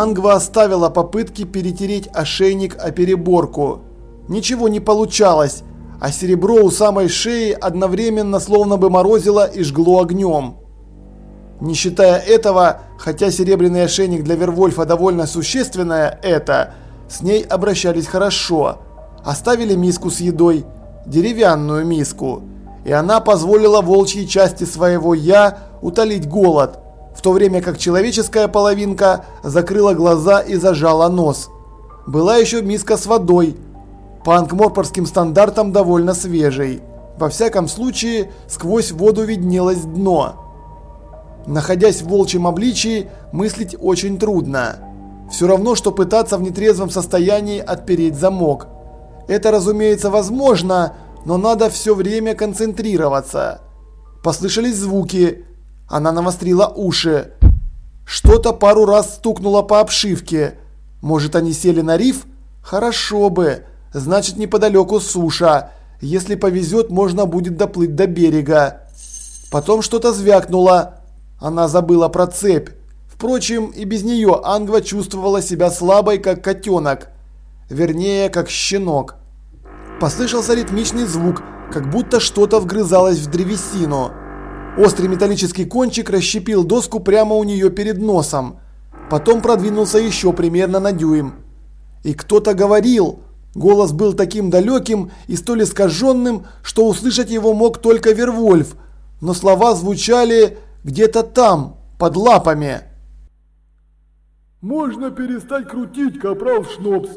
Ангва оставила попытки перетереть ошейник о переборку. Ничего не получалось, а серебро у самой шеи одновременно словно бы морозило и жгло огнем. Не считая этого, хотя серебряный ошейник для Вервольфа довольно существенное это, с ней обращались хорошо. Оставили миску с едой, деревянную миску, и она позволила волчьей части своего «я» утолить голод, в то время как человеческая половинка закрыла глаза и зажала нос. Была еще миска с водой, по ангморпорским стандартам довольно свежей. Во всяком случае, сквозь воду виднелось дно. Находясь в волчьем обличии, мыслить очень трудно. Все равно, что пытаться в нетрезвом состоянии отпереть замок. Это, разумеется, возможно, но надо все время концентрироваться. Послышались звуки. Она навострила уши. Что-то пару раз стукнуло по обшивке. Может, они сели на риф? Хорошо бы. Значит, неподалеку суша. Если повезет, можно будет доплыть до берега. Потом что-то звякнуло. Она забыла про цепь. Впрочем, и без нее Ангва чувствовала себя слабой, как котенок. Вернее, как щенок. Послышался ритмичный звук, как будто что-то вгрызалось в древесину. Острый металлический кончик расщепил доску прямо у нее перед носом. Потом продвинулся еще примерно на дюйм. И кто-то говорил. Голос был таким далеким и столь искаженным, что услышать его мог только Вервольф. Но слова звучали где-то там, под лапами. Можно перестать крутить, капрал Шнопс.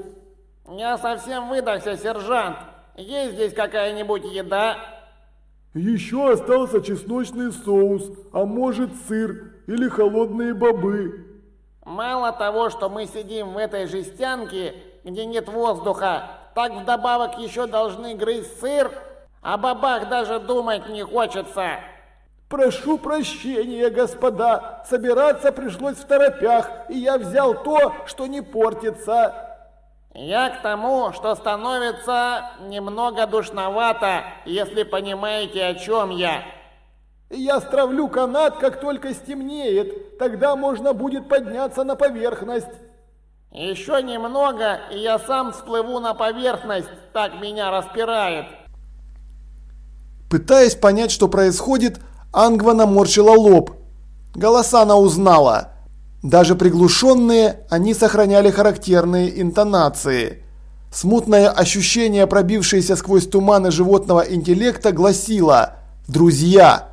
Я совсем выдохся, сержант. Есть здесь какая-нибудь еда? Еще остался чесночный соус, а может сыр или холодные бобы. Мало того, что мы сидим в этой жестянке, где нет воздуха, так вдобавок еще должны грызть сыр, о бобах даже думать не хочется. Прошу прощения, господа, собираться пришлось в торопях, и я взял то, что не портится. Я к тому, что становится немного душновато, если понимаете, о чем я. Я стравлю канат, как только стемнеет, тогда можно будет подняться на поверхность. Еще немного, и я сам всплыву на поверхность, так меня распирает. Пытаясь понять, что происходит, Ангва наморщила лоб. Голоса она узнала. Даже приглушенные, они сохраняли характерные интонации. Смутное ощущение, пробившееся сквозь туманы животного интеллекта, гласило «Друзья».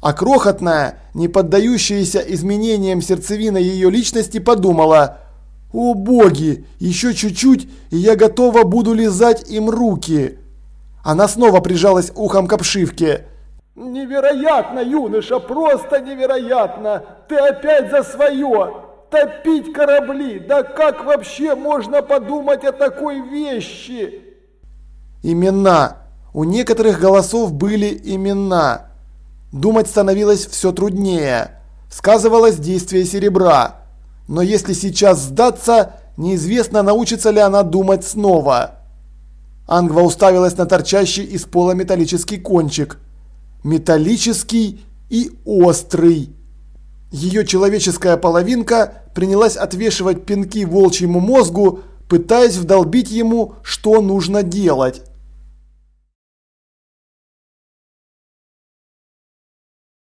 А крохотная, не поддающаяся изменениям сердцевина ее личности подумала «О боги, еще чуть-чуть, и я готова буду лизать им руки». Она снова прижалась ухом к обшивке. Невероятно, юноша, просто невероятно! Ты опять за свое! Топить корабли! Да как вообще можно подумать о такой вещи? Имена. У некоторых голосов были имена. Думать становилось все труднее. Сказывалось действие серебра. Но если сейчас сдаться, неизвестно, научится ли она думать снова. Ангва уставилась на торчащий из пола металлический кончик – металлический и острый. Ее человеческая половинка принялась отвешивать пинки волчьему мозгу, пытаясь вдолбить ему, что нужно делать.